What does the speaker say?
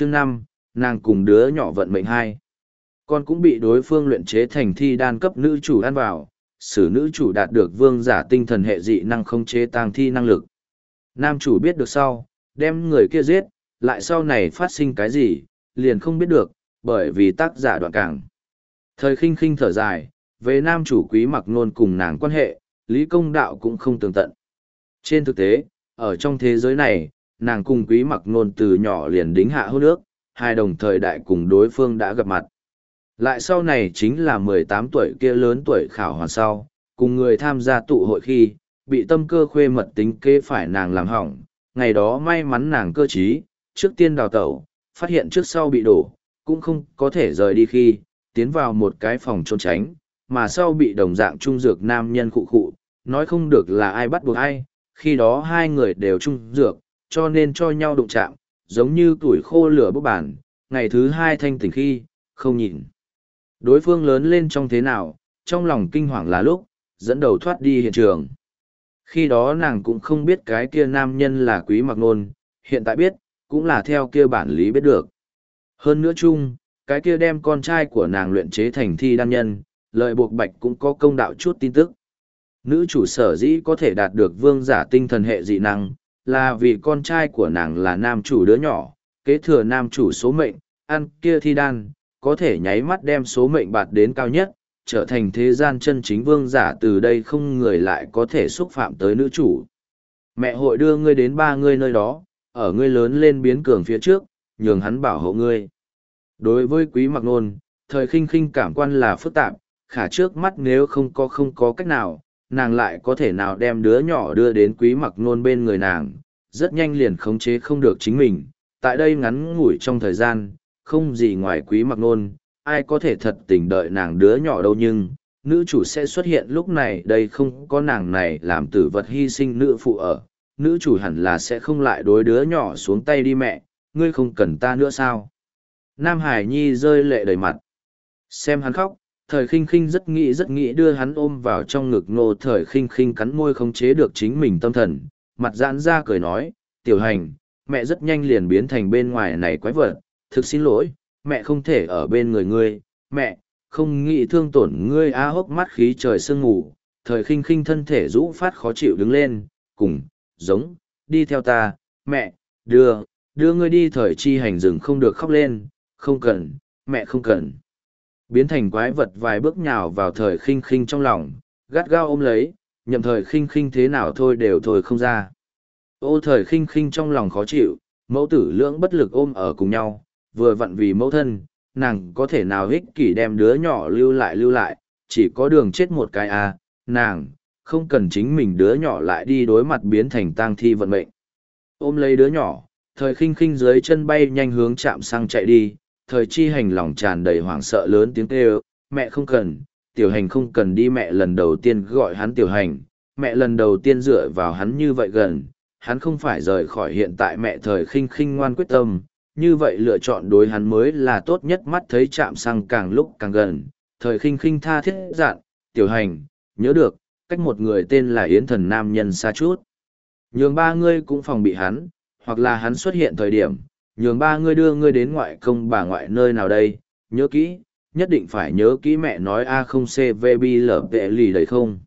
Chương năm nàng cùng đứa nhỏ vận mệnh hai. Con cũng bị đối phương luyện chế thành thi đan cấp nữ chủ ăn vào, sử nữ chủ đạt được vương giả tinh thần hệ dị năng không chế tang thi năng lực. Nam chủ biết được sau, đem người kia giết, lại sau này phát sinh cái gì, liền không biết được, bởi vì tác giả đoạn càng. Thời khinh khinh thở dài, về nam chủ quý mặc nôn cùng nàng quan hệ, lý công đạo cũng không tường tận. Trên thực tế, ở trong thế giới này, nàng cùng quý mặc nôn từ nhỏ liền đính hạ hôn ước, hai đồng thời đại cùng đối phương đã gặp mặt. Lại sau này chính là mười tám tuổi kia lớn tuổi khảo hoàn sau, cùng người tham gia tụ hội khi, bị tâm cơ khuê mật tính kế phải nàng làm hỏng. Ngày đó may mắn nàng cơ trí, trước tiên đào tẩu, phát hiện trước sau bị đổ, cũng không có thể rời đi khi, tiến vào một cái phòng trốn tránh, mà sau bị đồng dạng trung dược nam nhân khụ khụ, nói không được là ai bắt buộc ai, khi đó hai người đều trung dược, cho nên cho nhau đụng chạm, giống như tuổi khô lửa bốc bản, ngày thứ hai thanh tỉnh khi, không nhìn. Đối phương lớn lên trong thế nào, trong lòng kinh hoàng là lúc, dẫn đầu thoát đi hiện trường. Khi đó nàng cũng không biết cái kia nam nhân là quý mặc nôn, hiện tại biết, cũng là theo kia bản lý biết được. Hơn nữa chung, cái kia đem con trai của nàng luyện chế thành thi đan nhân, lợi buộc bạch cũng có công đạo chút tin tức. Nữ chủ sở dĩ có thể đạt được vương giả tinh thần hệ dị năng, là vì con trai của nàng là nam chủ đứa nhỏ, kế thừa nam chủ số mệnh, ăn kia thi đan, có thể nháy mắt đem số mệnh bạt đến cao nhất, trở thành thế gian chân chính vương giả từ đây không người lại có thể xúc phạm tới nữ chủ. Mẹ hội đưa ngươi đến ba ngươi nơi đó, ở ngươi lớn lên biến cường phía trước, nhường hắn bảo hộ ngươi. Đối với quý mặc nôn, thời khinh khinh cảm quan là phức tạp, khả trước mắt nếu không có không có cách nào, nàng lại có thể nào đem đứa nhỏ đưa đến quý mặc nôn bên người nàng, rất nhanh liền khống chế không được chính mình. Tại đây ngắn ngủi trong thời gian, không gì ngoài quý mặc nôn, ai có thể thật tình đợi nàng đứa nhỏ đâu nhưng, nữ chủ sẽ xuất hiện lúc này đây không có nàng này làm tử vật hy sinh nữ phụ ở, nữ chủ hẳn là sẽ không lại đối đứa nhỏ xuống tay đi mẹ, ngươi không cần ta nữa sao? Nam Hải Nhi rơi lệ đầy mặt. Xem hắn khóc, thời khinh khinh rất nghĩ rất nghĩ đưa hắn ôm vào trong ngực nô thời khinh khinh cắn môi không chế được chính mình tâm thần, mặt giãn ra cười nói, tiểu hành, mẹ rất nhanh liền biến thành bên ngoài này quái vật, thực xin lỗi, mẹ không thể ở bên người ngươi, mẹ, không nghĩ thương tổn ngươi á hốc mắt khí trời sương ngủ, thời khinh khinh thân thể rũ phát khó chịu đứng lên, cùng, giống, đi theo ta, mẹ, đưa, đưa ngươi đi thời chi hành rừng không được khóc lên, không cần, mẹ không cần. Biến thành quái vật vài bước nhào vào thời khinh khinh trong lòng, gắt gao ôm lấy, nhậm thời khinh khinh thế nào thôi đều thôi không ra. Ô thời khinh khinh trong lòng khó chịu, mẫu tử lưỡng bất lực ôm ở cùng nhau, vừa vặn vì mẫu thân, nàng có thể nào ích kỷ đem đứa nhỏ lưu lại lưu lại, chỉ có đường chết một cái à, nàng, không cần chính mình đứa nhỏ lại đi đối mặt biến thành tang thi vận mệnh. Ôm lấy đứa nhỏ, thời khinh khinh dưới chân bay nhanh hướng chạm sang chạy đi, thời chi hành lòng tràn đầy hoảng sợ lớn tiếng kêu, mẹ không cần, tiểu hành không cần đi mẹ lần đầu tiên gọi hắn tiểu hành, mẹ lần đầu tiên dựa vào hắn như vậy gần, hắn không phải rời khỏi hiện tại mẹ thời khinh khinh ngoan quyết tâm, như vậy lựa chọn đối hắn mới là tốt nhất mắt thấy chạm sang càng lúc càng gần, thời khinh khinh tha thiết dạn, tiểu hành, nhớ được, cách một người tên là Yến Thần Nam Nhân xa chút. Nhường ba ngươi cũng phòng bị hắn, hoặc là hắn xuất hiện thời điểm, nhường ba ngươi đưa ngươi đến ngoại công bà ngoại nơi nào đây, nhớ kỹ, nhất định phải nhớ kỹ mẹ nói a không cvb lở vệ lì đấy không.